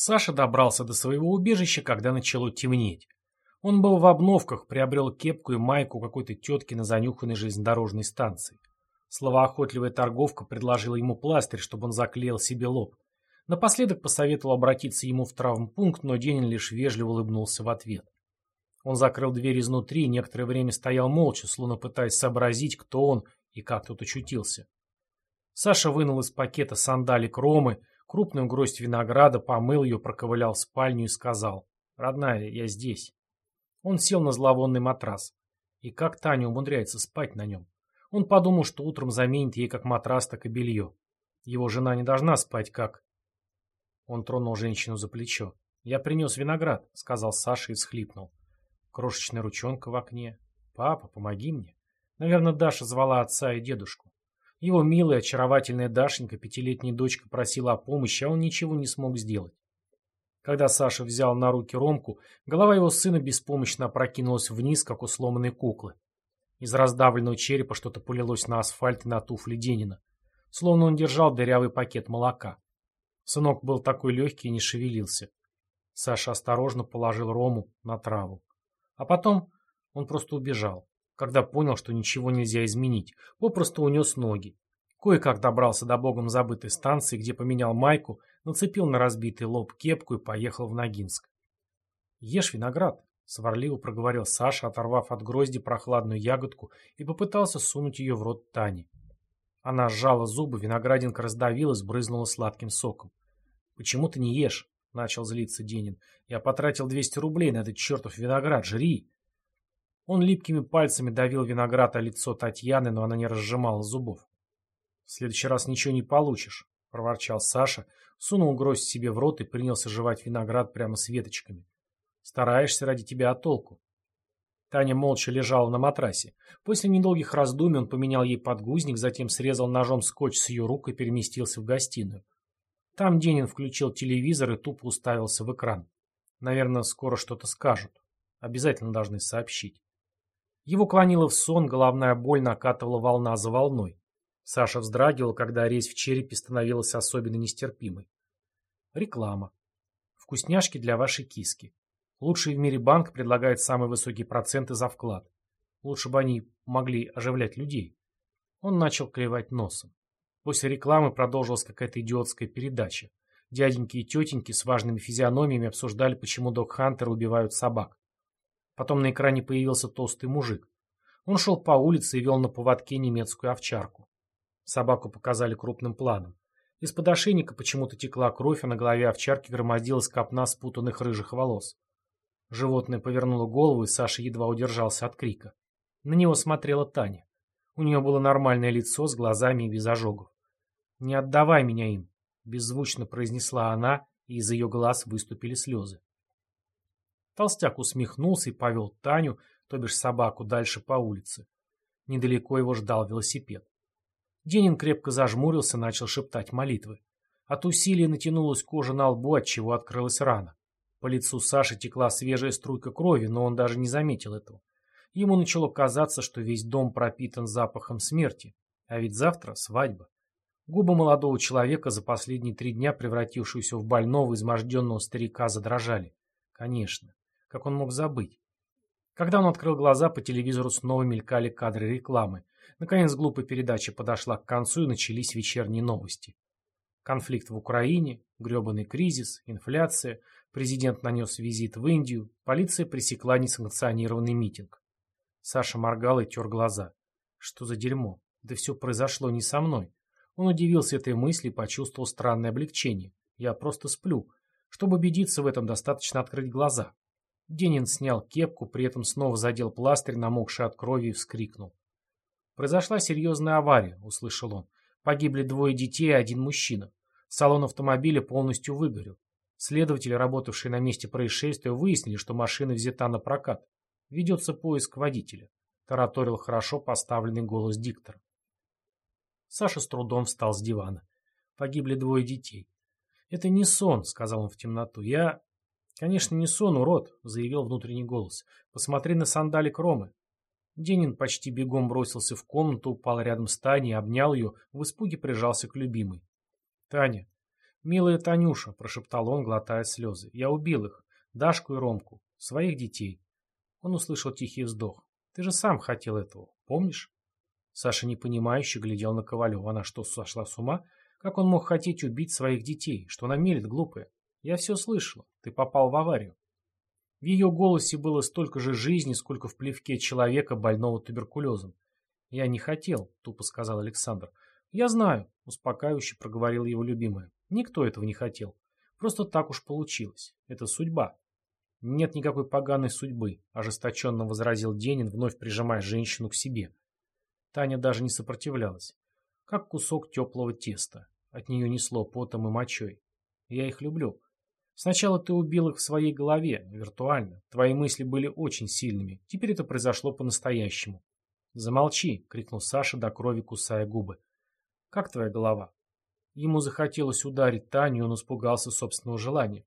Саша добрался до своего убежища, когда начало темнеть. Он был в обновках, приобрел кепку и майку какой-то тетки на занюханной железнодорожной станции. Словоохотливая торговка предложила ему пластырь, чтобы он заклеил себе лоб. Напоследок посоветовал обратиться ему в травмпункт, но Денин лишь вежливо улыбнулся в ответ. Он закрыл дверь изнутри и некоторое время стоял молча, словно пытаясь сообразить, кто он и как тут очутился. Саша вынул из пакета сандалик Ромы, крупную гроздь винограда, помыл ее, проковылял в спальню и сказал «Родная, я здесь». Он сел на зловонный матрас. И как Таня умудряется спать на нем? Он подумал, что утром заменит ей как матрас, так и белье. Его жена не должна спать как... Он тронул женщину за плечо. «Я принес виноград», — сказал Саша и всхлипнул. Крошечная ручонка в окне. «Папа, помоги мне». Наверное, Даша звала отца и дедушку. Его милая, очаровательная Дашенька, пятилетняя дочка, просила о помощи, а он ничего не смог сделать. Когда Саша взял на руки Ромку, голова его сына беспомощно опрокинулась вниз, как у сломанной куклы. Из раздавленного черепа что-то полилось на асфальт и на туфли Денина. Словно он держал дырявый пакет молока. Сынок был такой легкий и не шевелился. Саша осторожно положил Рому на траву. А потом он просто убежал, когда понял, что ничего нельзя изменить. Попросту унес ноги. Кое-как добрался до богом забытой станции, где поменял майку, нацепил на разбитый лоб кепку и поехал в Ногинск. «Ешь виноград», — сварливо проговорил Саша, оторвав от грозди прохладную ягодку и попытался сунуть ее в рот Тани. Она сжала зубы, виноградинка раздавилась, брызнула сладким соком. «Почему ты не ешь?» — начал злиться Денин. «Я потратил 200 рублей на этот чертов виноград. Жри!» Он липкими пальцами давил виноград о лицо Татьяны, но она не разжимала зубов. «В следующий раз ничего не получишь», — проворчал Саша, сунул гроздь себе в рот и принялся жевать виноград прямо с веточками. «Стараешься ради тебя, а толку?» Таня молча лежала на матрасе. После недолгих раздумий он поменял ей подгузник, затем срезал ножом скотч с ее рук и переместился в гостиную. Там Денин включил телевизор и тупо уставился в экран. Наверное, скоро что-то скажут. Обязательно должны сообщить. Его клонило в сон, головная боль накатывала волна за волной. Саша вздрагивал, когда резь в черепе становилась особенно нестерпимой. Реклама. Вкусняшки для вашей киски. Лучший в мире банк предлагает самые высокие проценты за вклад. Лучше бы они могли оживлять людей. Он начал клевать носом. После рекламы продолжилась какая-то идиотская передача. Дяденьки и тетеньки с важными физиономиями обсуждали, почему док-хантеры убивают собак. Потом на экране появился толстый мужик. Он шел по улице и вел на поводке немецкую овчарку. Собаку показали крупным планом. Из-под ошейника почему-то текла кровь, а на голове овчарки громоздилась копна спутанных рыжих волос. Животное повернуло голову, и Саша едва удержался от крика. На него смотрела Таня. У нее было нормальное лицо с глазами и без ожогов. «Не отдавай меня им», — беззвучно произнесла она, и из ее глаз выступили слезы. Толстяк усмехнулся и повел Таню, то бишь собаку, дальше по улице. Недалеко его ждал велосипед. Денин крепко зажмурился, начал шептать молитвы. От усилия натянулась кожа на лбу, отчего открылась рана. По лицу Саши текла свежая струйка крови, но он даже не заметил этого. Ему начало казаться, что весь дом пропитан запахом смерти. А ведь завтра свадьба. Губы молодого человека, за последние три дня превратившегося в больного, изможденного старика, задрожали. Конечно. Как он мог забыть? Когда он открыл глаза, по телевизору снова мелькали кадры рекламы. Наконец глупая передача подошла к концу и начались вечерние новости. Конфликт в Украине, гребаный кризис, инфляция, президент нанес визит в Индию, полиция пресекла несанкционированный митинг. Саша моргал и тер глаза. Что за дерьмо? Да все произошло не со мной. Он удивился этой мысли и почувствовал странное облегчение. Я просто сплю. Чтобы убедиться в этом, достаточно открыть глаза. Денин снял кепку, при этом снова задел пластырь, намокший от крови, и вскрикнул. «Произошла серьезная авария», — услышал он. «Погибли двое детей и один мужчина. Салон автомобиля полностью выгорел. Следователи, работавшие на месте происшествия, выяснили, что машина взята на прокат. Ведется поиск водителя», — тараторил хорошо поставленный голос диктора. Саша с трудом встал с дивана. Погибли двое детей. «Это не сон», — сказал он в темноту. «Я...» «Конечно, не сон, урод», — заявил внутренний голос. «Посмотри на сандалик Ромы. Денин почти бегом бросился в комнату, упал рядом с Таней, обнял ее, в испуге прижался к любимой. «Таня, «Милая Танюша», — прошептал он, глотая слезы, — «я убил их, Дашку и Ромку, своих детей». Он услышал тихий вздох. «Ты же сам хотел этого, помнишь?» Саша непонимающе глядел на Ковалева. Она что, сошла с ума? Как он мог хотеть убить своих детей? Что она мелет глупая? Я все слышала. Ты попал в аварию. В ее голосе было столько же жизни, сколько в плевке человека, больного туберкулезом. «Я не хотел», — тупо сказал Александр. «Я знаю», — успокаивающе проговорила его любимая. «Никто этого не хотел. Просто так уж получилось. Это судьба». «Нет никакой поганой судьбы», — ожесточенно возразил Денин, вновь прижимая женщину к себе. Таня даже не сопротивлялась. Как кусок теплого теста. От нее несло потом и мочой. «Я их люблю. Сначала ты убил их в своей голове, виртуально. Твои мысли были очень сильными. Теперь это произошло по-настоящему. «Замолчи!» — крикнул Саша до крови, кусая губы. «Как твоя голова?» Ему захотелось ударить Таню, он испугался собственного желания.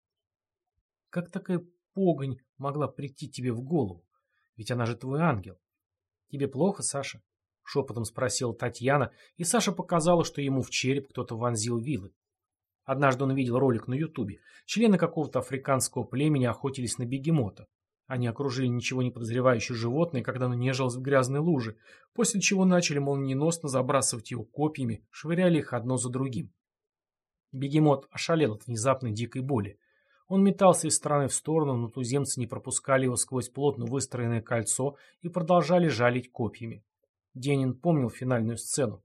«Как такая погонь могла прийти тебе в голову? Ведь она же твой ангел. Тебе плохо, Саша?» — шепотом спросила Татьяна, и Саша показала, что ему в череп кто-то вонзил вилы. Однажды он видел ролик на Ютубе. Члены какого-то африканского племени охотились на бегемота. Они окружили ничего не подозревающее животное, когда оно нежилось в грязной луже, после чего начали молниеносно забрасывать его копьями, швыряли их одно за другим. Бегемот ошалел от внезапной дикой боли. Он метался из стороны в сторону, но туземцы не пропускали его сквозь плотно выстроенное кольцо и продолжали жалить копьями. Денин помнил финальную сцену.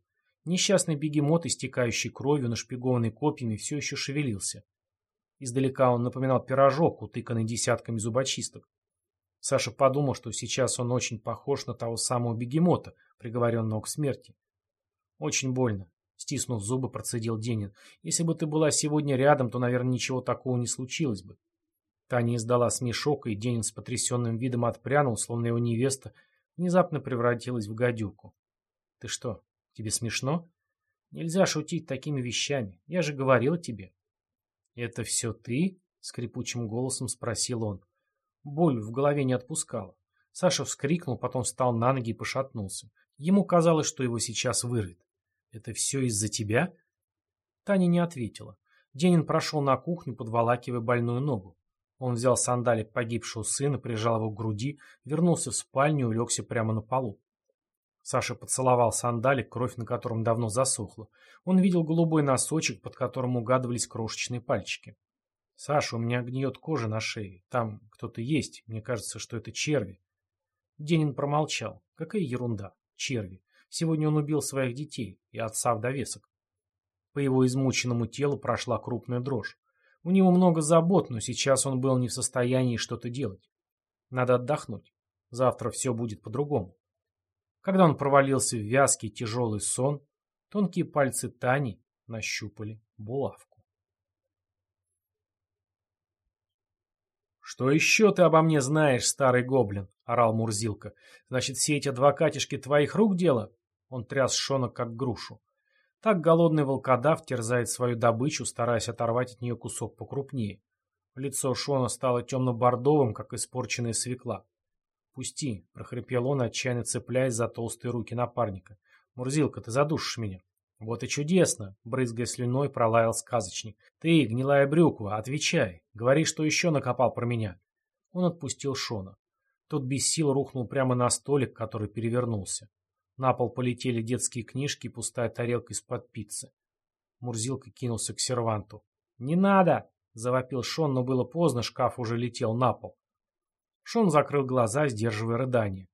Несчастный бегемот, истекающий кровью, нашпигованный копьями, все еще шевелился. Издалека он напоминал пирожок, утыканный десятками зубочисток. Саша подумал, что сейчас он очень похож на того самого бегемота, приговоренного к смерти. Очень больно. Стиснув зубы, процедил Денин. Если бы ты была сегодня рядом, то, наверное, ничего такого не случилось бы. Таня издала смешок, и Денин с потрясенным видом отпрянул, словно его невеста внезапно превратилась в гадюку. Ты что, тебе смешно? Нельзя шутить такими вещами. Я же говорил тебе. Это все ты? Скрипучим голосом спросил он. Боль в голове не отпускала. Саша вскрикнул, потом встал на ноги и пошатнулся. Ему казалось, что его сейчас вырвет. «Это все из-за тебя?» Таня не ответила. Денин прошел на кухню, подволакивая больную ногу. Он взял сандалик погибшего сына, прижал его к груди, вернулся в спальню и улегся прямо на полу. Саша поцеловал сандалик, кровь на котором давно засохла. Он видел голубой носочек, под которым угадывались крошечные пальчики. «Саша, у меня гниет кожа на шее. Там кто-то есть. Мне кажется, что это черви». Денин промолчал. Какая ерунда. Черви. Сегодня он убил своих детей и отца в довесок. По его измученному телу прошла крупная дрожь. У него много забот, но сейчас он был не в состоянии что-то делать. Надо отдохнуть. Завтра все будет по-другому. Когда он провалился в вязкий тяжелый сон, тонкие пальцы Тани нащупали булавку. «Что еще ты обо мне знаешь, старый гоблин?» — орал Мурзилка. «Значит, все эти адвокатишки твоих рук дело?» Он тряс Шона, как грушу. Так голодный волкодав терзает свою добычу, стараясь оторвать от нее кусок покрупнее. Лицо Шона стало темно-бордовым, как испорченная свекла. «Пусти!» — прохрипел он, отчаянно цепляясь за толстые руки напарника. «Мурзилка, ты задушишь меня!» «Вот и чудесно!» — брызгая слюной, пролаял сказочник. «Ты, гнилая брюква, отвечай. Говори, что еще накопал про меня». Он отпустил Шона. Тот без сил рухнул прямо на столик, который перевернулся. На пол полетели детские книжки и пустая тарелка из-под пиццы. Мурзилка кинулся к серванту. «Не надо!» — завопил Шон, но было поздно, шкаф уже летел на пол. Шон закрыл глаза, сдерживая рыдание.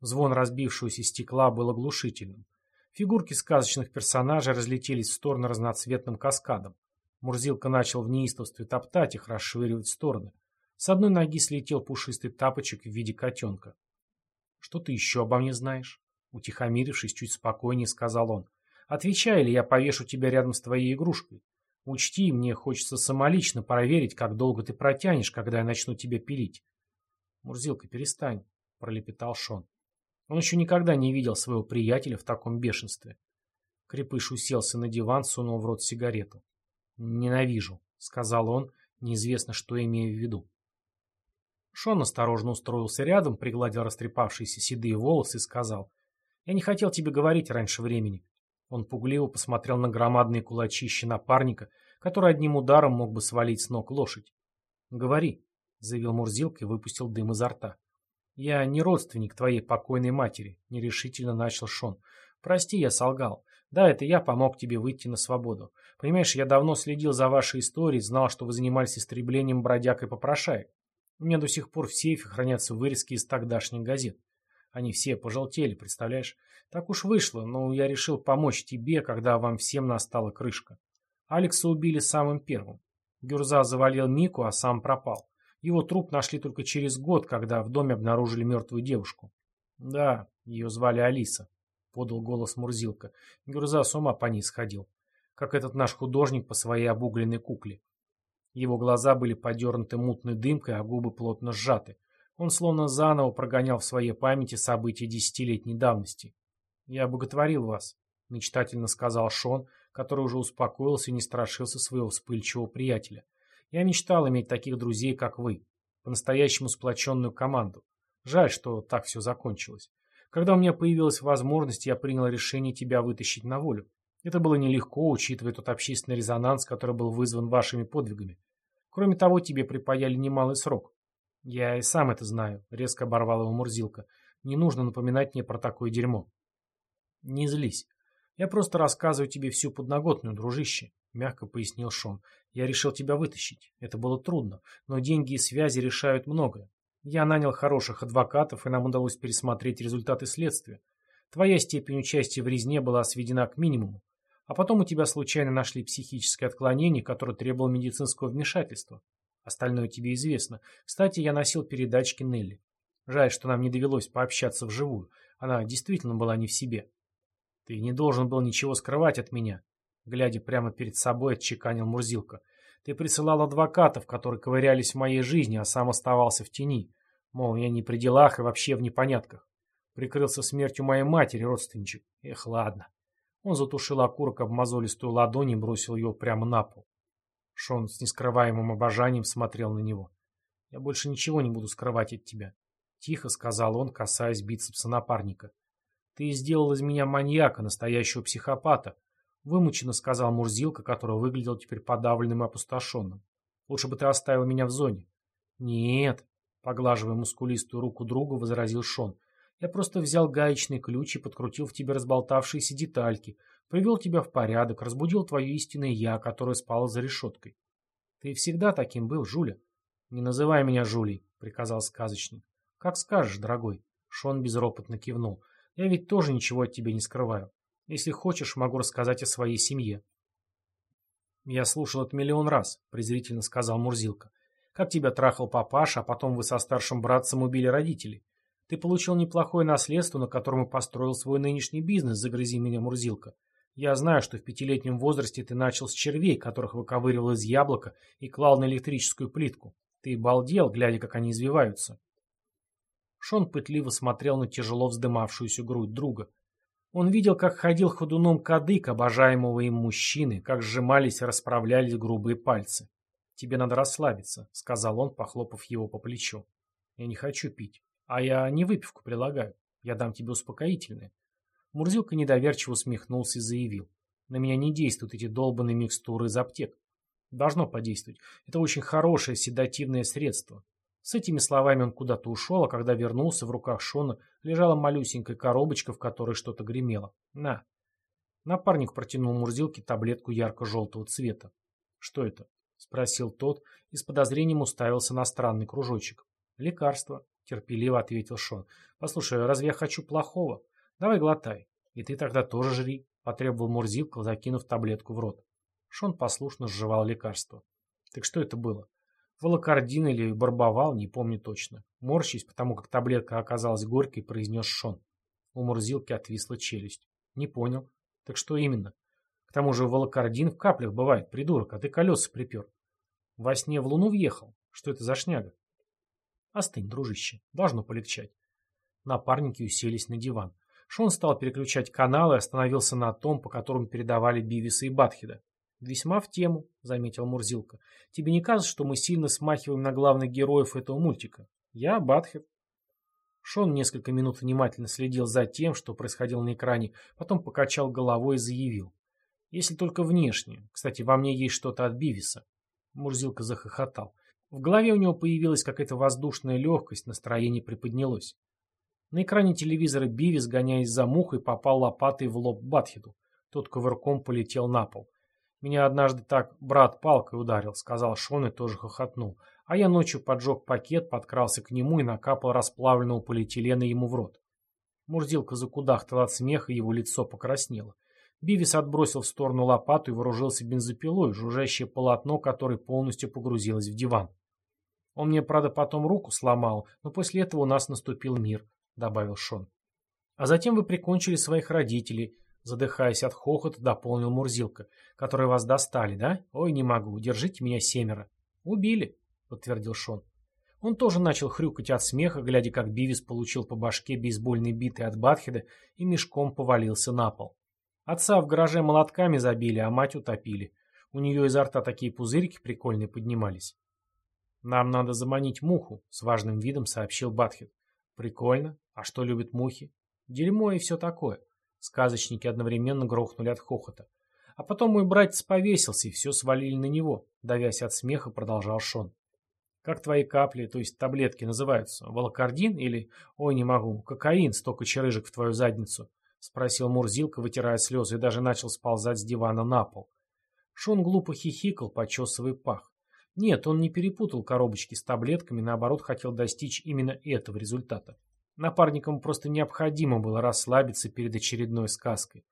Звон разбившегося стекла был оглушительным. Фигурки сказочных персонажей разлетелись в стороны разноцветным каскадом. Мурзилка начал в неистовстве топтать их, расшвыривать в стороны. С одной ноги слетел пушистый тапочек в виде котенка. «Что ты еще обо мне знаешь?» Утихомирившись, чуть спокойнее сказал он. «Отвечай, или я повешу тебя рядом с твоей игрушкой. Учти, мне хочется самолично проверить, как долго ты протянешь, когда я начну тебя пилить». «Мурзилка, перестань», — пролепетал Шон. Он еще никогда не видел своего приятеля в таком бешенстве. Крепыш уселся на диван, сунул в рот сигарету. «Ненавижу», — сказал он, неизвестно, что имея в виду. Шон осторожно устроился рядом, пригладил растрепавшиеся седые волосы и сказал, «Я не хотел тебе говорить раньше времени». Он пугливо посмотрел на громадные кулачища напарника, который одним ударом мог бы свалить с ног лошадь. «Говори», — заявил Мурзилка и выпустил дым изо рта. «Я не родственник твоей покойной матери», — нерешительно начал Шон. «Прости, я солгал. Да, это я помог тебе выйти на свободу. Понимаешь, я давно следил за вашей историей, знал, что вы занимались истреблением бродяг и попрошаек. У меня до сих пор в сейфе хранятся вырезки из тогдашних газет. Они все пожелтели, представляешь? Так уж вышло, но я решил помочь тебе, когда вам всем настала крышка. Алекса убили самым первым. Гюрза завалил Мику, а сам пропал. Его труп нашли только через год, когда в доме обнаружили мертвую девушку. Да, ее звали Алиса, подал голос Мурзилка. Гюрза с ума по ней сходил. Как этот наш художник по своей обугленной кукле. Его глаза были подернуты мутной дымкой, а губы плотно сжаты. Он словно заново прогонял в своей памяти события десятилетней давности. «Я боготворил вас», — мечтательно сказал Шон, который уже успокоился и не страшился своего вспыльчивого приятеля. «Я мечтал иметь таких друзей, как вы, по-настоящему сплоченную команду. Жаль, что так все закончилось. Когда у меня появилась возможность, я принял решение тебя вытащить на волю. Это было нелегко, учитывая тот общественный резонанс, который был вызван вашими подвигами. Кроме того, тебе припаяли немалый срок. Я и сам это знаю, резко оборвал его Мурзилка. Не нужно напоминать мне про такое дерьмо. Не злись. Я просто рассказываю тебе всю подноготную, дружище, мягко пояснил Шон. Я решил тебя вытащить. Это было трудно, но деньги и связи решают многое. Я нанял хороших адвокатов, и нам удалось пересмотреть результаты следствия. Твоя степень участия в резне была сведена к минимуму. А потом у тебя случайно нашли психическое отклонение, которое требовало медицинского вмешательства. Остальное тебе известно. Кстати, я носил передачки Нелли. Жаль, что нам не довелось пообщаться вживую. Она действительно была не в себе. Ты не должен был ничего скрывать от меня. Глядя прямо перед собой, отчеканил Мурзилка. Ты присылал адвокатов, которые ковырялись в моей жизни, а сам оставался в тени. Мол, я не при делах и вообще в непонятках. Прикрылся смертью моей матери, родственничек. Эх, ладно. Он затушил окурок об мозолистую ладонь и бросил ее прямо на пол. Шон с нескрываемым обожанием смотрел на него. «Я больше ничего не буду скрывать от тебя», — тихо сказал он, касаясь бицепса напарника. «Ты сделал из меня маньяка, настоящего психопата», — вымученно сказал Мурзилка, который выглядел теперь подавленным и опустошенным. «Лучше бы ты оставил меня в зоне». «Нет», — поглаживая мускулистую руку друга, возразил Шон. «Я просто взял гаечный ключ и подкрутил в тебе разболтавшиеся детальки, Привел тебя в порядок, разбудил твое истинное «я», которое спало за решеткой. Ты всегда таким был, Жуля. Не называй меня Жулей, приказал сказочник. Как скажешь, дорогой. Шон безропотно кивнул. Я ведь тоже ничего от тебя не скрываю. Если хочешь, могу рассказать о своей семье. Я слушал это миллион раз, презрительно сказал Мурзилка. Как тебя трахал папаша, а потом вы со старшим братцем убили родителей. Ты получил неплохое наследство, на котором и построил свой нынешний бизнес, загрызи меня, Мурзилка. Я знаю, что в пятилетнем возрасте ты начал с червей, которых выковыривал из яблока и клал на электрическую плитку. Ты балдел, глядя, как они извиваются. Шон пытливо смотрел на тяжело вздымавшуюся грудь друга. Он видел, как ходил ходуном кадык обожаемого им мужчины, как сжимались и расправлялись грубые пальцы. «Тебе надо расслабиться», — сказал он, похлопав его по плечу. «Я не хочу пить. А я не выпивку предлагаю. Я дам тебе успокоительное. Мурзилка недоверчиво усмехнулся и заявил. На меня не действуют эти долбанные микстуры из аптек. Должно подействовать. Это очень хорошее седативное средство. С этими словами он куда-то ушел, а когда вернулся, в руках Шона лежала малюсенькая коробочка, в которой что-то гремело. На. Напарник протянул Мурзилке таблетку ярко-желтого цвета. «Что это?» — спросил тот и с подозрением уставился на странный кружочек. «Лекарство», — терпеливо ответил Шон. «Послушай, разве я хочу плохого? Давай глотай. И ты тогда тоже жри, потребовал Мурзилка, закинув таблетку в рот. Шон послушно сживал лекарство. Так что это было? Волокордин или барбовал, не помню точно. Морщись, потому как таблетка оказалась горькой, произнес Шон. У Мурзилки отвисла челюсть. Не понял. Так что именно? К тому же волокордин в каплях бывает, придурок, а ты колеса припер. Во сне в луну въехал. Что это за шняга? Остынь, дружище. Должно полегчать. Напарники уселись на диван. Шон стал переключать каналы и остановился на том, по которому передавали Бивиса и Батхеда. «Весьма в тему», — заметил Мурзилка. «Тебе не кажется, что мы сильно смахиваем на главных героев этого мультика? Я Батхед». Шон несколько минут внимательно следил за тем, что происходило на экране, потом покачал головой и заявил. Если только внешне. Кстати, во мне есть что-то от Бивиса. Мурзилка захохотал. В голове у него появилась какая-то воздушная легкость, настроение приподнялось. На экране телевизора Бивис, гоняясь за мухой, попал лопатой в лоб Батхиду. Тот ковырком полетел на пол. Меня однажды так брат палкой ударил, сказал Шон и тоже хохотнул. А я ночью поджег пакет, подкрался к нему и накапал расплавленного полиэтилена ему в рот. Мурзилка закудахтал от смеха, его лицо покраснело. Бивис отбросил в сторону лопату и вооружился бензопилой, жужжащее полотно, которое полностью погрузилось в диван. Он мне, правда, потом руку сломал, но после этого у нас наступил мир, — добавил Шон. А затем вы прикончили своих родителей, Задыхаясь от хохота, дополнил Мурзилка. «Которые вас достали, да? Ой, не могу, держите меня семеро». «Убили», — подтвердил Шон. Он тоже начал хрюкать от смеха, глядя, как Бивис получил по башке бейсбольной битой от Батхеда и мешком повалился на пол. Отца в гараже молотками забили, а мать утопили. У нее изо рта такие пузырики прикольные поднимались. «Нам надо заманить муху», — с важным видом сообщил Батхед. «Прикольно. А что любят мухи?» «Дерьмо и все такое. Сказочники одновременно грохнули от хохота. А потом мой братец повесился, и все свалили на него. Давясь от смеха, продолжал Шон. Как твои капли, то есть таблетки, называются? Волокордин или... Ой, не могу. Кокаин, столько черыжек в твою задницу. Спросил Мурзилка, вытирая слезы, и даже начал сползать с дивана на пол. Шон глупо хихикал, почесывая пах. Нет, он не перепутал коробочки с таблетками, наоборот, хотел достичь именно этого результата. Напарникам просто необходимо было расслабиться перед очередной сказкой.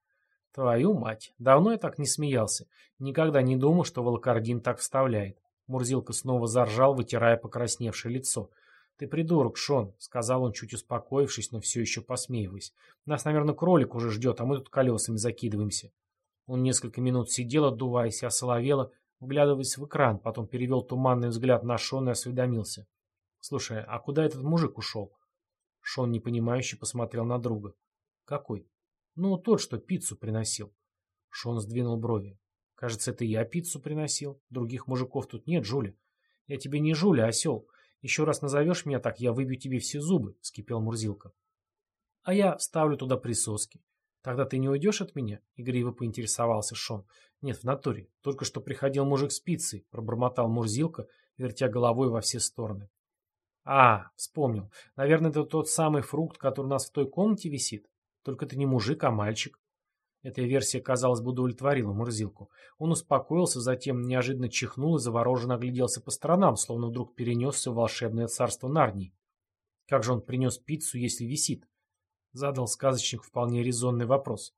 Твою мать, давно я так не смеялся. Никогда не думал, что волокордин так вставляет. Мурзилка снова заржал, вытирая покрасневшее лицо. «Ты придурок, Шон», — сказал он, чуть успокоившись, но все еще посмеиваясь. «Нас, наверное, кролик уже ждет, а мы тут колесами закидываемся». Он несколько минут сидел, отдуваясь и осоловело, вглядываясь в экран, потом перевел туманный взгляд на Шона и осведомился. «Слушай, а куда этот мужик ушел?» Шон непонимающе посмотрел на друга. «Какой?» «Ну, тот, что пиццу приносил». Шон сдвинул брови. «Кажется, это я пиццу приносил. Других мужиков тут нет, Жуля». «Я тебе не Жуля, осел. Еще раз назовешь меня так, я выбью тебе все зубы», — вскипел Мурзилка. «А я вставлю туда присоски. Тогда ты не уйдешь от меня?» — игриво поинтересовался Шон. «Нет, в натуре. Только что приходил мужик с пиццей», — пробормотал Мурзилка, вертя головой во все стороны. А, вспомнил. Наверное, это тот самый фрукт, который у нас в той комнате висит. Только ты не мужик, а мальчик. Эта версия, казалось бы, удовлетворила Мурзилку. Он успокоился, затем неожиданно чихнул и завороженно огляделся по сторонам, словно вдруг перенесся в волшебное царство Нарнии. Как же он принес пиццу, если висит? Задал сказочник вполне резонный вопрос.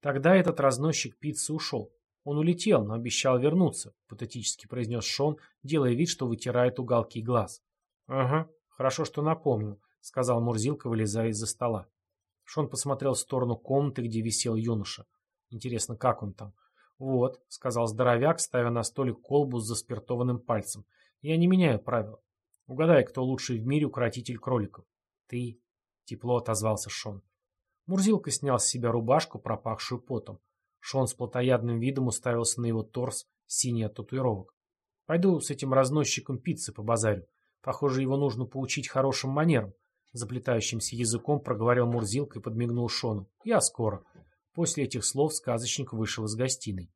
Тогда этот разносчик пиццы ушел. Он улетел, но обещал вернуться, патетически произнес Шон, делая вид, что вытирает уголки глаз. «Ага, хорошо, что напомнил», — сказал Мурзилка, вылезая из-за стола. Шон посмотрел в сторону комнаты, где висел юноша. Интересно, как он там? «Вот», — сказал здоровяк, ставя на столик колбу с заспиртованным пальцем. «Я не меняю правила. Угадай, кто лучший в мире укротитель кроликов». «Ты», — тепло отозвался Шон. Мурзилка снял с себя рубашку, пропахшую потом. Шон с плотоядным видом уставился на его торс, синий от татуировок. «Пойду с этим разносчиком пиццы по базарю. Похоже, его нужно поучить хорошим манерам. Заплетающимся языком проговорил Мурзилка и подмигнул Шону. «Я скоро». После этих слов сказочник вышел из гостиной.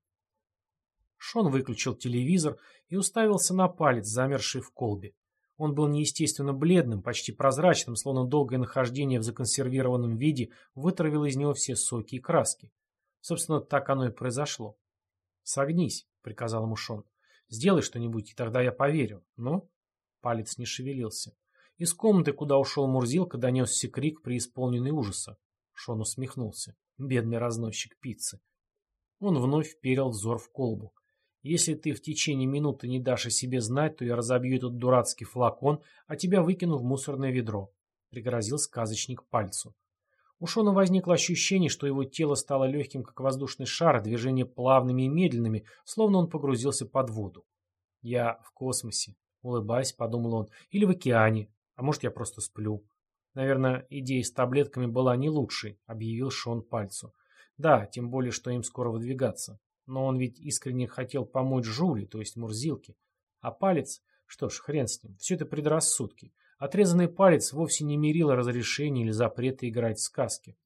Шон выключил телевизор и уставился на палец, замерший в колбе. Он был неестественно бледным, почти прозрачным, словно долгое нахождение в законсервированном виде вытравило из него все соки и краски. Собственно, так оно и произошло. «Согнись», — приказал ему Шон. «Сделай что-нибудь, и тогда я поверю. Ну?» Палец не шевелился. Из комнаты, куда ушел Мурзилка, донесся крик, преисполненный ужаса. Шон усмехнулся. Бедный разносчик пиццы. Он вновь вперил взор в колбу. «Если ты в течение минуты не дашь о себе знать, то я разобью этот дурацкий флакон, а тебя выкину в мусорное ведро», — пригрозил сказочник пальцу. У Шона возникло ощущение, что его тело стало легким, как воздушный шар, движения плавными и медленными, словно он погрузился под воду. «Я в космосе», Улыбаясь, подумал он. Или в океане. А может, я просто сплю. Наверное, идея с таблетками была не лучшей, объявил Шон пальцу. Да, тем более, что им скоро выдвигаться. Но он ведь искренне хотел помочь Жуле, то есть Мурзилке. А палец... Что ж, хрен с ним. Все это предрассудки. Отрезанный палец вовсе не мерило разрешения или запрета играть в сказки.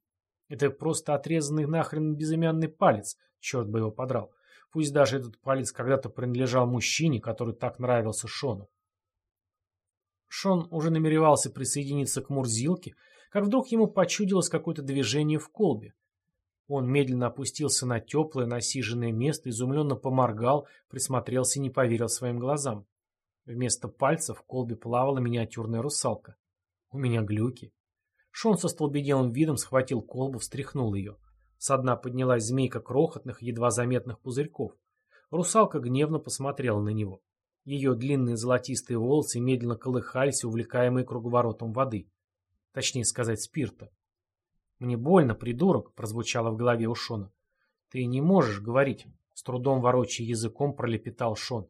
Это просто отрезанный нахрен безымянный палец, черт бы его подрал. Пусть даже этот палец когда-то принадлежал мужчине, который так нравился Шону. Шон уже намеревался присоединиться к Мурзилке, как вдруг ему почудилось какое-то движение в колбе. Он медленно опустился на теплое, насиженное место, изумленно поморгал, присмотрелся и не поверил своим глазам. Вместо пальцев в колбе плавала миниатюрная русалка. У меня глюки. Шон со столбенелым видом схватил колбу, встряхнул ее. Со дна поднялась змейка крохотных, едва заметных пузырьков. Русалка гневно посмотрела на него. Ее длинные золотистые волосы медленно колыхались, увлекаемые круговоротом воды. Точнее сказать, спирта. «Мне больно, придурок», — прозвучало в голове у Шона. «Ты не можешь говорить», — с трудом ворочая языком пролепетал Шон.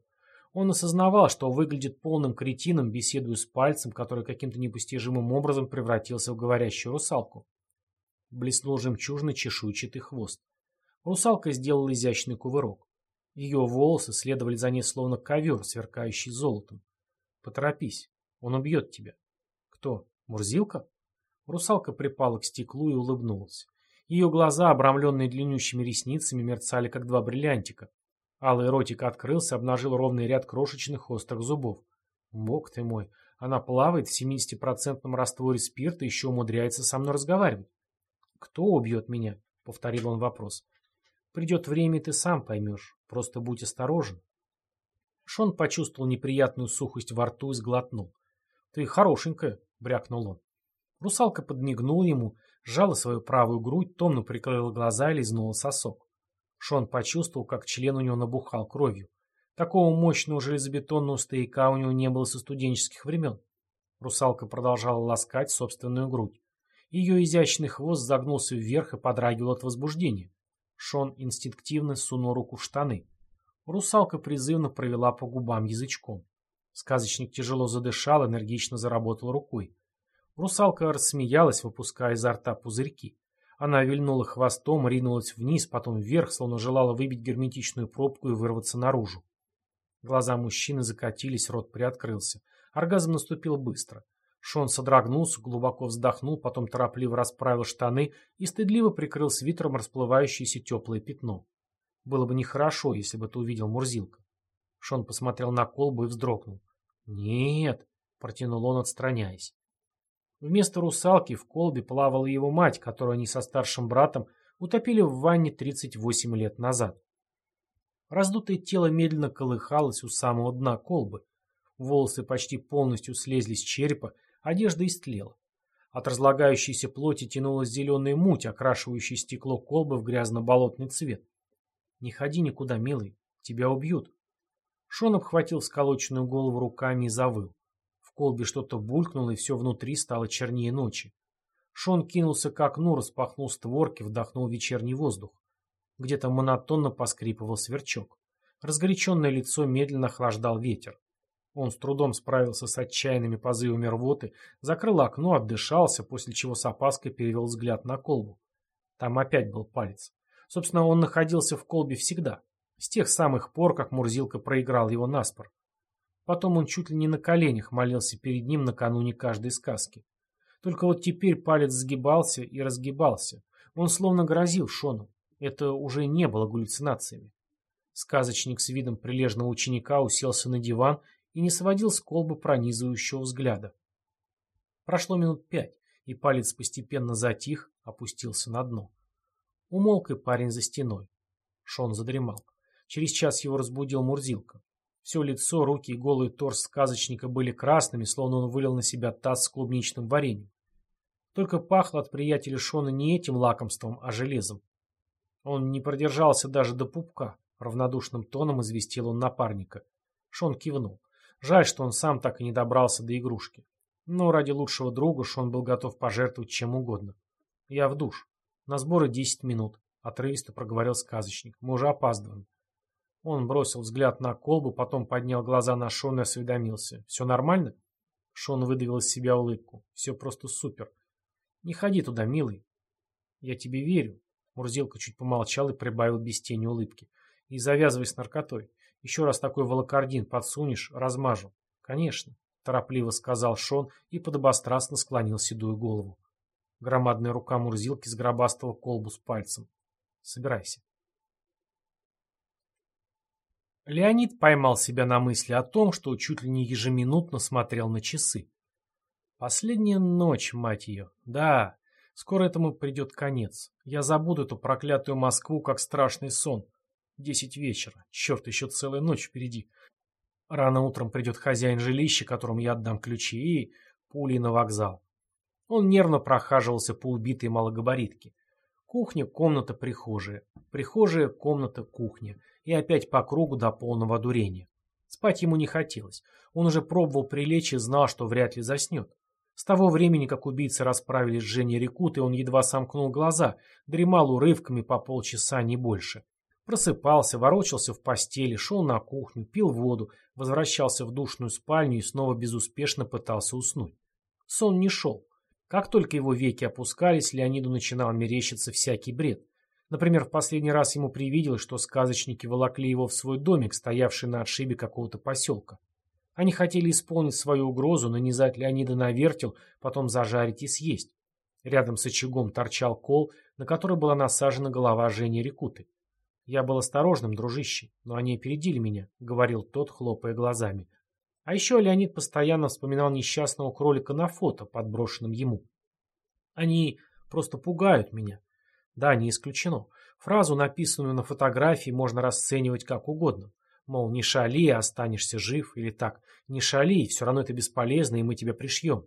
Он осознавал, что выглядит полным кретином, беседуя с пальцем, который каким-то непостижимым образом превратился в говорящую русалку. Блеснул жемчужный чешуйчатый хвост. Русалка сделала изящный кувырок. Ее волосы следовали за ней словно ковер, сверкающий золотом. «Поторопись, он убьет тебя». «Кто? Мурзилка?» Русалка припала к стеклу и улыбнулась. Ее глаза, обрамленные длиннющими ресницами, мерцали, как два бриллиантика. Алый ротик открылся, обнажил ровный ряд крошечных острых зубов. Бог ты мой, она плавает в 70% растворе спирта и еще умудряется со мной разговаривать. «Кто убьет меня?» — повторил он вопрос. «Придет время, ты сам поймешь. Просто будь осторожен». Шон почувствовал неприятную сухость во рту и сглотнул. «Ты хорошенькая», — брякнул он. Русалка подмигнула ему, сжала свою правую грудь, томно прикрыла глаза и лизнула сосок. Шон почувствовал, как член у него набухал кровью. Такого мощного железобетонного стояка у него не было со студенческих времен. Русалка продолжала ласкать собственную грудь. Ее изящный хвост загнулся вверх и подрагивал от возбуждения. Шон инстинктивно сунул руку в штаны. Русалка призывно провела по губам язычком. Сказочник тяжело задышал, энергично заработал рукой. Русалка рассмеялась, выпуская изо рта пузырьки. Она вильнула хвостом, ринулась вниз, потом вверх, словно желала выбить герметичную пробку и вырваться наружу. Глаза мужчины закатились, рот приоткрылся. Оргазм наступил быстро. Шон содрогнулся, глубоко вздохнул, потом торопливо расправил штаны и стыдливо прикрыл свитером расплывающееся теплое пятно. Было бы нехорошо, если бы ты увидел Мурзилка. Шон посмотрел на колбу и вздрогнул. «Нет», — протянул он, отстраняясь. Вместо русалки в колбе плавала его мать, которую они со старшим братом утопили в ванне 38 лет назад. Раздутое тело медленно колыхалось у самого дна колбы. Волосы почти полностью слезли с черепа, одежда истлела. От разлагающейся плоти тянулась зеленая муть, окрашивающая стекло колбы в грязно-болотный цвет. «Не ходи никуда, милый, тебя убьют». Шон обхватил сколоченную голову руками и завыл колбе что-то булькнуло, и все внутри стало чернее ночи. Шон кинулся к окну, распахнул створки, вдохнул вечерний воздух. Где-то монотонно поскрипывал сверчок. Разгоряченное лицо медленно охлаждал ветер. Он с трудом справился с отчаянными позывами рвоты, закрыл окно, отдышался, после чего с опаской перевел взгляд на колбу. Там опять был палец. Собственно, он находился в колбе всегда. С тех самых пор, как Мурзилка проиграл его наспор. Потом он чуть ли не на коленях молился перед ним накануне каждой сказки. Только вот теперь палец сгибался и разгибался. Он словно грозил Шону. Это уже не было галлюцинациями. Сказочник с видом прилежного ученика уселся на диван и не сводил с колбы пронизывающего взгляда. Прошло минут пять, и палец постепенно затих, опустился на дно. Умолк и парень за стеной. Шон задремал. Через час его разбудил Мурзилка. Все лицо, руки и голый торс сказочника были красными, словно он вылил на себя таз с клубничным вареньем. Только пахло от приятеля Шона не этим лакомством, а железом. Он не продержался даже до пупка, равнодушным тоном известил он напарника. Шон кивнул. Жаль, что он сам так и не добрался до игрушки. Но ради лучшего друга Шон был готов пожертвовать чем угодно. «Я в душ. На сборы десять минут», — отрывисто проговорил сказочник. «Мы уже опаздываем». Он бросил взгляд на колбу, потом поднял глаза на Шона и осведомился. «Все нормально?» Шон выдавил из себя улыбку. «Все просто супер. Не ходи туда, милый». «Я тебе верю». Мурзилка чуть помолчал и прибавил без тени улыбки. «И завязывай с наркотой. Еще раз такой волокордин подсунешь, размажу». «Конечно», — торопливо сказал Шон и подобострастно склонил седую голову. Громадная рука Мурзилки сгробастала колбу с пальцем. Собирайся. Леонид поймал себя на мысли о том, что чуть ли не ежеминутно смотрел на часы. Последняя ночь, мать ее. Да, скоро этому придет конец. Я забуду эту проклятую Москву, как страшный сон. Десять вечера. Черт, еще целая ночь впереди. Рано утром придет хозяин жилища, которому я отдам ключи, и пули на вокзал. Он нервно прохаживался по убитой малогабаритке. Кухня, комната, прихожая. Прихожая, комната, кухня. И опять по кругу до полного одурения. Спать ему не хотелось. Он уже пробовал прилечь и знал, что вряд ли заснет. С того времени, как убийцы расправились с Женей Рекутой, он едва сомкнул глаза, дремал урывками по полчаса, не больше. Просыпался, ворочался в постели, шел на кухню, пил воду, возвращался в душную спальню и снова безуспешно пытался уснуть. Сон не шел. Как только его веки опускались, Леониду начинал мерещиться всякий бред. Например, в последний раз ему привиделось, что сказочники волокли его в свой домик, стоявший на отшибе какого-то поселка. Они хотели исполнить свою угрозу, нанизать Леонида на вертел, потом зажарить и съесть. Рядом с очагом торчал кол, на который была насажена голова Жени Рекуты. «Я был осторожным, дружище, но они опередили меня», — говорил тот, хлопая глазами. А еще Леонид постоянно вспоминал несчастного кролика на фото, подброшенном ему. Они просто пугают меня. Да, не исключено. Фразу, написанную на фотографии, можно расценивать как угодно. Мол, не шали, а останешься жив, или так. Не шали, все равно это бесполезно, и мы тебя пришьем.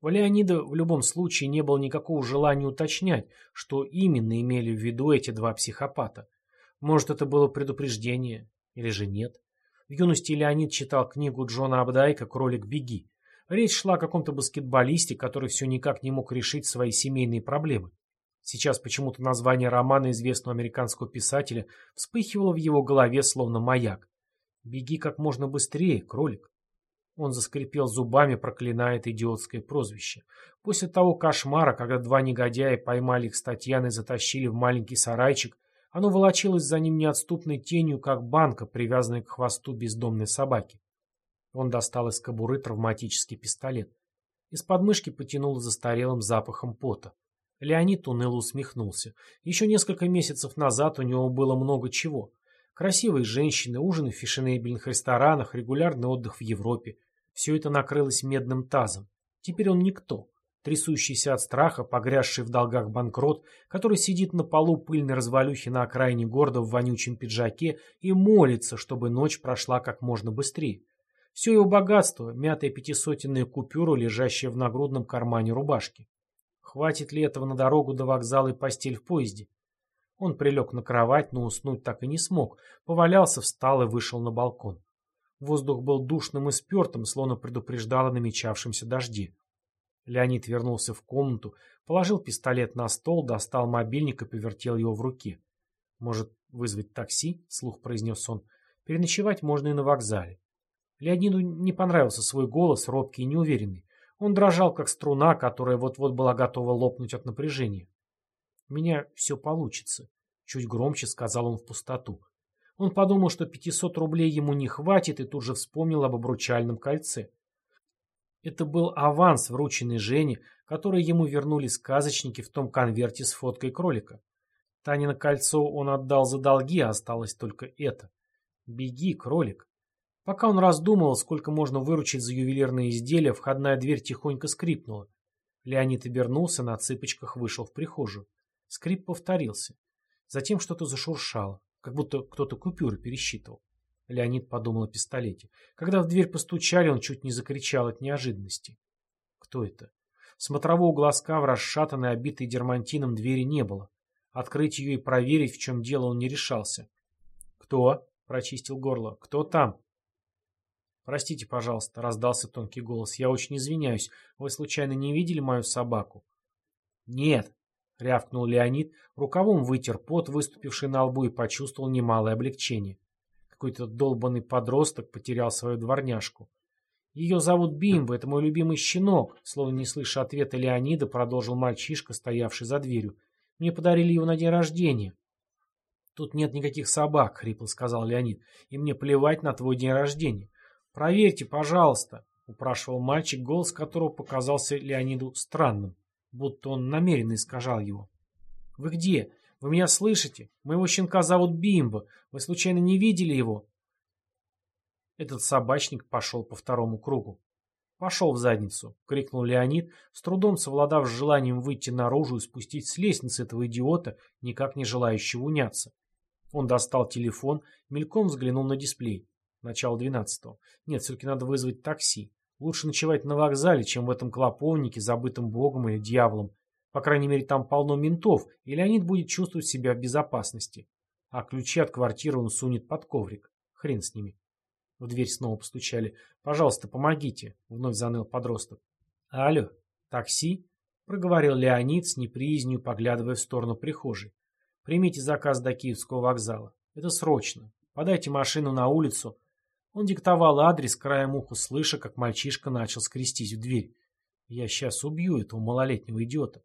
У Леонида в любом случае не было никакого желания уточнять, что именно имели в виду эти два психопата. Может, это было предупреждение, или же нет. В юности Леонид читал книгу Джона Абдайка «Кролик, беги». Речь шла о каком-то баскетболисте, который все никак не мог решить свои семейные проблемы. Сейчас почему-то название романа известного американского писателя вспыхивало в его голове словно маяк. «Беги как можно быстрее, кролик». Он заскрипел зубами, проклиная это идиотское прозвище. После того кошмара, когда два негодяя поймали их с Татьяной и затащили в маленький сарайчик, оно волочилось за ним неотступной тенью, как банка, привязанная к хвосту бездомной собаки. Он достал из кобуры травматический пистолет. Из подмышки потянуло застарелым запахом пота. Леонид уныло усмехнулся. Еще несколько месяцев назад у него было много чего. Красивые женщины, ужины в фешенебельных ресторанах, регулярный отдых в Европе. Все это накрылось медным тазом. Теперь он никто трясущийся от страха, погрязший в долгах банкрот, который сидит на полу пыльной развалюхи на окраине города в вонючем пиджаке и молится, чтобы ночь прошла как можно быстрее. Все его богатство — мятая пятисотенная купюра, лежащая в нагрудном кармане рубашки. Хватит ли этого на дорогу до вокзала и постель в поезде? Он прилег на кровать, но уснуть так и не смог. Повалялся, встал и вышел на балкон. Воздух был душным и спертым, словно предупреждал о намечавшемся дожде. Леонид вернулся в комнату, положил пистолет на стол, достал мобильник и повертел его в руке. «Может, вызвать такси?» — слух произнес он. «Переночевать можно и на вокзале». Леониду не понравился свой голос, робкий и неуверенный. Он дрожал, как струна, которая вот-вот была готова лопнуть от напряжения. «У меня все получится», — чуть громче сказал он в пустоту. Он подумал, что пятисот рублей ему не хватит, и тут же вспомнил об обручальном кольце. Это был аванс, врученный Жене, который ему вернули сказочники в том конверте с фоткой кролика. Танино кольцо он отдал за долги, а осталось только это. Беги, кролик. Пока он раздумывал, сколько можно выручить за ювелирные изделия, входная дверь тихонько скрипнула. Леонид обернулся, на цыпочках вышел в прихожую. Скрип повторился. Затем что-то зашуршало, как будто кто-то купюры пересчитывал. Леонид подумал о пистолете. Когда в дверь постучали, он чуть не закричал от неожиданности. Кто это? Смотрового глазка в расшатанной, обитой дермантином двери не было. Открыть ее и проверить, в чем дело, он не решался. «Кто?» — прочистил горло. «Кто там?» «Простите, пожалуйста», — раздался тонкий голос. «Я очень извиняюсь. Вы случайно не видели мою собаку?» «Нет», — рявкнул Леонид, рукавом вытер пот, выступивший на лбу, и почувствовал немалое облегчение. Какой-то долбанный подросток потерял свою дворняжку. Ее зовут Бимба, это мой любимый щенок, словно не слыша ответа Леонида, продолжил мальчишка, стоявший за дверью. Мне подарили его на день рождения. Тут нет никаких собак, хрипло сказал Леонид, и мне плевать на твой день рождения. Проверьте, пожалуйста, упрашивал мальчик, голос которого показался Леониду странным. будто он намеренно искажал его. «Вы где? Вы меня слышите? Моего щенка зовут Бимбо. Вы случайно не видели его?» Этот собачник пошел по второму кругу. «Пошел в задницу!» — крикнул Леонид, с трудом совладав с желанием выйти наружу и спустить с лестницы этого идиота, никак не желающего уняться. Он достал телефон, мельком взглянул на дисплей. Начало двенадцатого. Нет, все-таки надо вызвать такси. Лучше ночевать на вокзале, чем в этом клоповнике, забытым богом или дьяволом. По крайней мере, там полно ментов, и Леонид будет чувствовать себя в безопасности. А ключи от квартиры он сунет под коврик. Хрен с ними. В дверь снова постучали. «Пожалуйста, помогите», — вновь заныл подросток. «Алло, такси?» — проговорил Леонид с неприязнью, поглядывая в сторону прихожей. «Примите заказ до Киевского вокзала. Это срочно. Подайте машину на улицу». Он диктовал адрес, краем уха слыша, как мальчишка начал скрестись в дверь. «Я сейчас убью этого малолетнего идиота».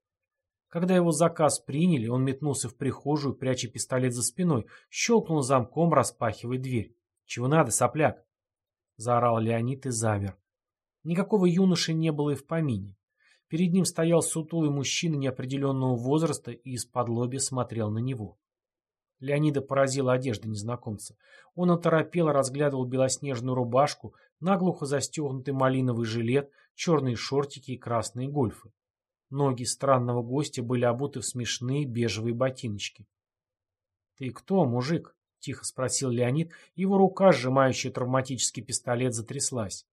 Когда его заказ приняли, он метнулся в прихожую, пряча пистолет за спиной, щелкнул замком, распахивая дверь. «Чего надо, сопляк?» — заорал Леонид и замер. Никакого юноши не было и в помине. Перед ним стоял сутулый мужчина неопределенного возраста и из-под лоби смотрел на него. Леонида поразила одежда незнакомца. Он оторопело разглядывал белоснежную рубашку, наглухо застегнутый малиновый жилет, черные шортики и красные гольфы. Ноги странного гостя были обуты в смешные бежевые ботиночки. — Ты кто, мужик? — тихо спросил Леонид, его рука, сжимающая травматический пистолет, затряслась.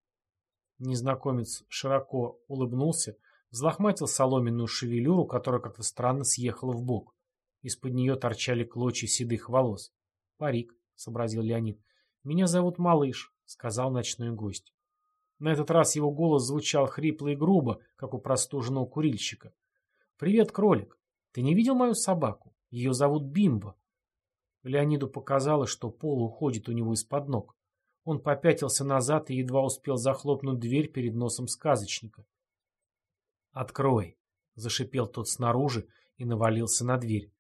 Незнакомец широко улыбнулся, взлохматил соломенную шевелюру, которая как-то странно съехала в бок. Из-под нее торчали клочья седых волос. «Парик», — сообразил Леонид. «Меня зовут Малыш», — сказал ночной гость. На этот раз его голос звучал хрипло и грубо, как у простуженного курильщика. «Привет, кролик. Ты не видел мою собаку? Ее зовут Бимба. Леониду показалось, что пол уходит у него из-под ног. Он попятился назад и едва успел захлопнуть дверь перед носом сказочника. «Открой!» — зашипел тот снаружи и навалился на дверь.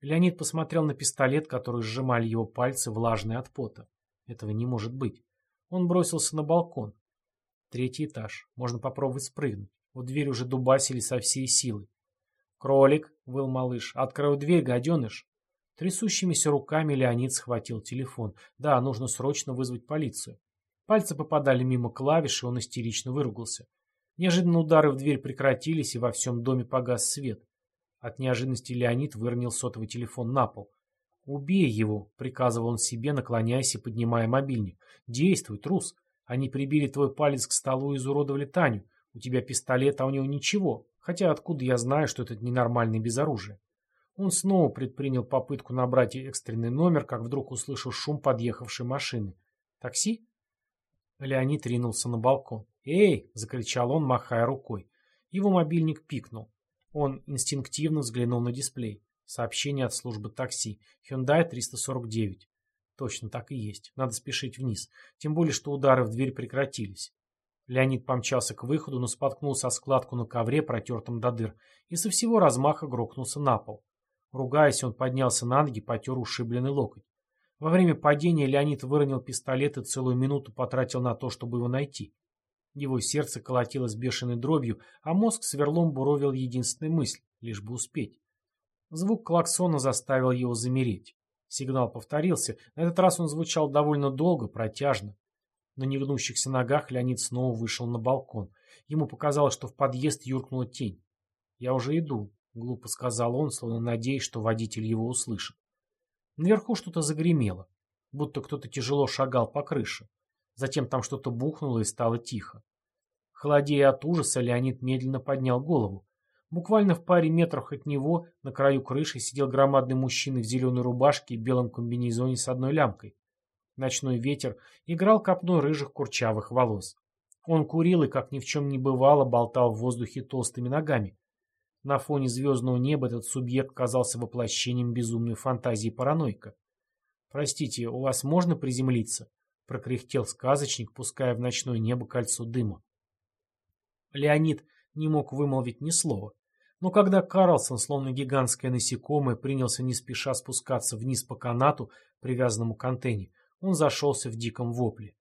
Леонид посмотрел на пистолет, который сжимали его пальцы, влажные от пота. Этого не может быть. Он бросился на балкон. Третий этаж. Можно попробовать спрыгнуть. В дверь уже дубасили со всей силы. «Кролик!» — выл малыш. «Открой дверь, гаденыш!» Трясущимися руками Леонид схватил телефон. Да, нужно срочно вызвать полицию. Пальцы попадали мимо клавиш, и он истерично выругался. Неожиданно удары в дверь прекратились, и во всем доме погас свет. От неожиданности Леонид выронил сотовый телефон на пол. «Убей его!» — приказывал он себе, наклоняясь и поднимая мобильник. «Действуй, трус! Они прибили твой палец к столу и изуродовали Таню. У тебя пистолет, а у него ничего. Хотя откуда я знаю, что этот ненормальный без оружия?» Он снова предпринял попытку набрать экстренный номер, как вдруг услышал шум подъехавшей машины. «Такси?» Леонид ринулся на балкон. «Эй!» — закричал он, махая рукой. Его мобильник пикнул. Он инстинктивно взглянул на дисплей. Сообщение от службы такси. Hyundai 349. Точно так и есть. Надо спешить вниз. Тем более, что удары в дверь прекратились. Леонид помчался к выходу, но споткнулся о складку на ковре, протертом до дыр, и со всего размаха грохнулся на пол. Ругаясь, он поднялся на ноги, потер ушибленный локоть. Во время падения Леонид выронил пистолет и целую минуту потратил на то, чтобы его найти. Его сердце колотилось бешеной дробью, а мозг сверлом буровил единственной мысль — лишь бы успеть. Звук клаксона заставил его замереть. Сигнал повторился, на этот раз он звучал довольно долго, протяжно. На негнущихся ногах Леонид снова вышел на балкон. Ему показалось, что в подъезд юркнула тень. «Я уже иду», — глупо сказал он, словно надеясь, что водитель его услышит. Наверху что-то загремело, будто кто-то тяжело шагал по крыше. Затем там что-то бухнуло и стало тихо. Холодея от ужаса, Леонид медленно поднял голову. Буквально в паре метрах от него, на краю крыши, сидел громадный мужчина в зеленой рубашке и белом комбинезоне с одной лямкой. Ночной ветер играл копной рыжих курчавых волос. Он курил и, как ни в чем не бывало, болтал в воздухе толстыми ногами. На фоне звездного неба этот субъект казался воплощением безумной фантазии паранойка. «Простите, у вас можно приземлиться?» — прокряхтел сказочник, пуская в ночное небо кольцо дыма. Леонид не мог вымолвить ни слова. Но когда Карлсон, словно гигантское насекомое, принялся не спеша спускаться вниз по канату, привязанному к антенне, он зашелся в диком вопле.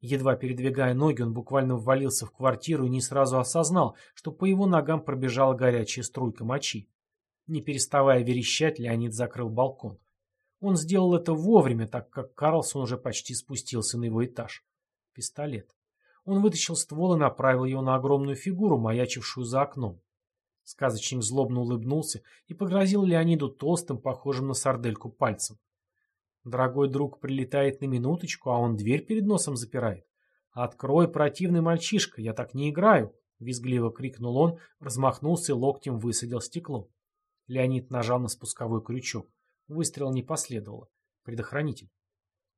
Едва передвигая ноги, он буквально ввалился в квартиру и не сразу осознал, что по его ногам пробежала горячая струйка мочи. Не переставая верещать, Леонид закрыл балкон. Он сделал это вовремя, так как Карлсон уже почти спустился на его этаж. Пистолет. Он вытащил ствол и направил его на огромную фигуру, маячившую за окном. Сказочник злобно улыбнулся и погрозил Леониду толстым, похожим на сардельку, пальцем. Дорогой друг прилетает на минуточку, а он дверь перед носом запирает. «Открой, противный мальчишка, я так не играю!» — визгливо крикнул он, размахнулся и локтем высадил стекло. Леонид нажал на спусковой крючок. Выстрела не последовало. Предохранитель.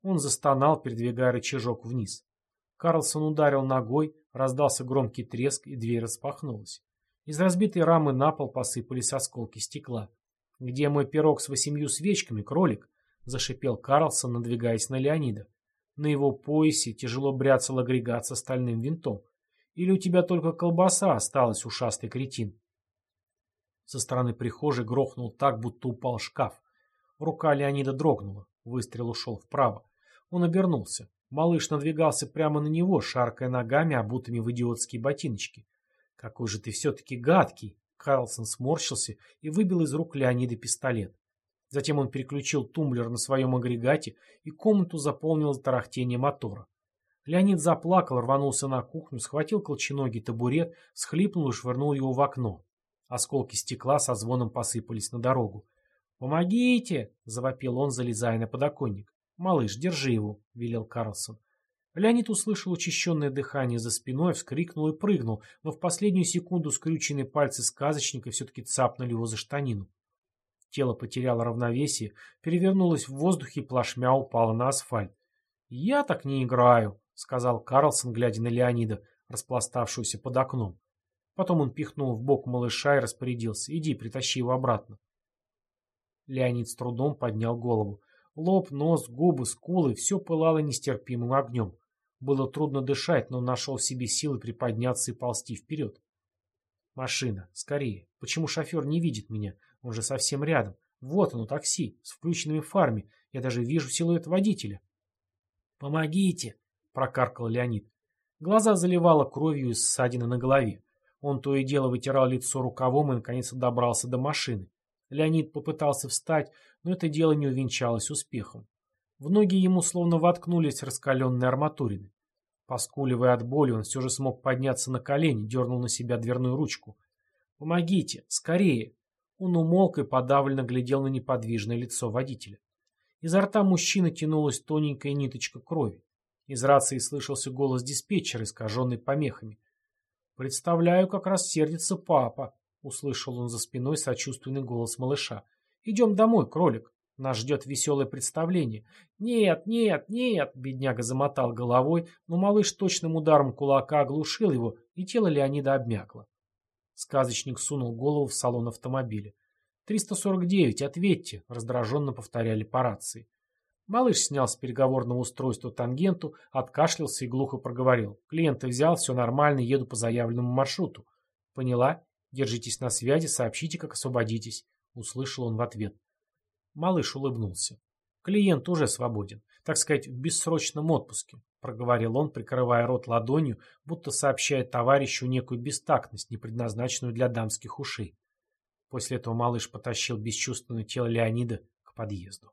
Он застонал, передвигая рычажок вниз. Карлсон ударил ногой, раздался громкий треск, и дверь распахнулась. Из разбитой рамы на пол посыпались осколки стекла. «Где мой пирог с восемью свечками, кролик?» — зашипел Карлсон, надвигаясь на Леонида. На его поясе тяжело бряцал агрегат с стальным винтом. «Или у тебя только колбаса осталась, ушастый кретин?» Со стороны прихожей грохнул так, будто упал шкаф. Рука Леонида дрогнула. Выстрел ушел вправо. Он обернулся. Малыш надвигался прямо на него, шаркая ногами, обутыми в идиотские ботиночки. «Какой же ты все-таки гадкий!» Карлсон сморщился и выбил из рук Леонида пистолет. Затем он переключил тумблер на своем агрегате, и комнату заполнило тарахтение мотора. Леонид заплакал, рванулся на кухню, схватил колченогий табурет, схлипнул и швырнул его в окно. Осколки стекла со звоном посыпались на дорогу. «Помогите!» — завопил он, залезая на подоконник. «Малыш, держи его!» — велел Карлсон. Леонид услышал учащенное дыхание за спиной, вскрикнул и прыгнул, но в последнюю секунду скрюченные пальцы сказочника все-таки цапнули его за штанину. Тело потеряло равновесие, перевернулось в воздухе и плашмя упало на асфальт. «Я так не играю», — сказал Карлсон, глядя на Леонида, распластавшегося под окном. Потом он пихнул в бок малыша и распорядился. «Иди, притащи его обратно». Леонид с трудом поднял голову. Лоб, нос, губы, скулы — все пылало нестерпимым огнем. Было трудно дышать, но нашел в себе силы приподняться и ползти вперед. Машина, скорее. Почему шофер не видит меня? Он же совсем рядом. Вот оно, такси, с включенными фарами. Я даже вижу силуэт водителя. «Помогите!» — прокаркал Леонид. Глаза заливало кровью из ссадины на голове. Он то и дело вытирал лицо рукавом и наконец добрался до машины. Леонид попытался встать, но это дело не увенчалось успехом. В ноги ему словно воткнулись раскаленные арматурины. Поскуливая от боли, он все же смог подняться на колени, дернул на себя дверную ручку. «Помогите! Скорее!» Он умолк и подавленно глядел на неподвижное лицо водителя. Изо рта мужчины тянулась тоненькая ниточка крови. Из рации слышался голос диспетчера, искаженный помехами. «Представляю, как раз сердится папа», — услышал он за спиной сочувственный голос малыша. «Идем домой, кролик. Нас ждет веселое представление». «Нет, нет, нет!» — бедняга замотал головой, но малыш точным ударом кулака оглушил его, и тело Леонида обмякло. Сказочник сунул голову в салон автомобиля. «349, ответьте!» — раздраженно повторяли по рации. Малыш снял с переговорного устройства тангенту, откашлялся и глухо проговорил. Клиента взял, все нормально, еду по заявленному маршруту. Поняла? Держитесь на связи, сообщите, как освободитесь. Услышал он в ответ. Малыш улыбнулся. Клиент уже свободен, так сказать, в бессрочном отпуске, проговорил он, прикрывая рот ладонью, будто сообщая товарищу некую бестактность, не предназначенную для дамских ушей. После этого малыш потащил бесчувственное тело Леонида к подъезду.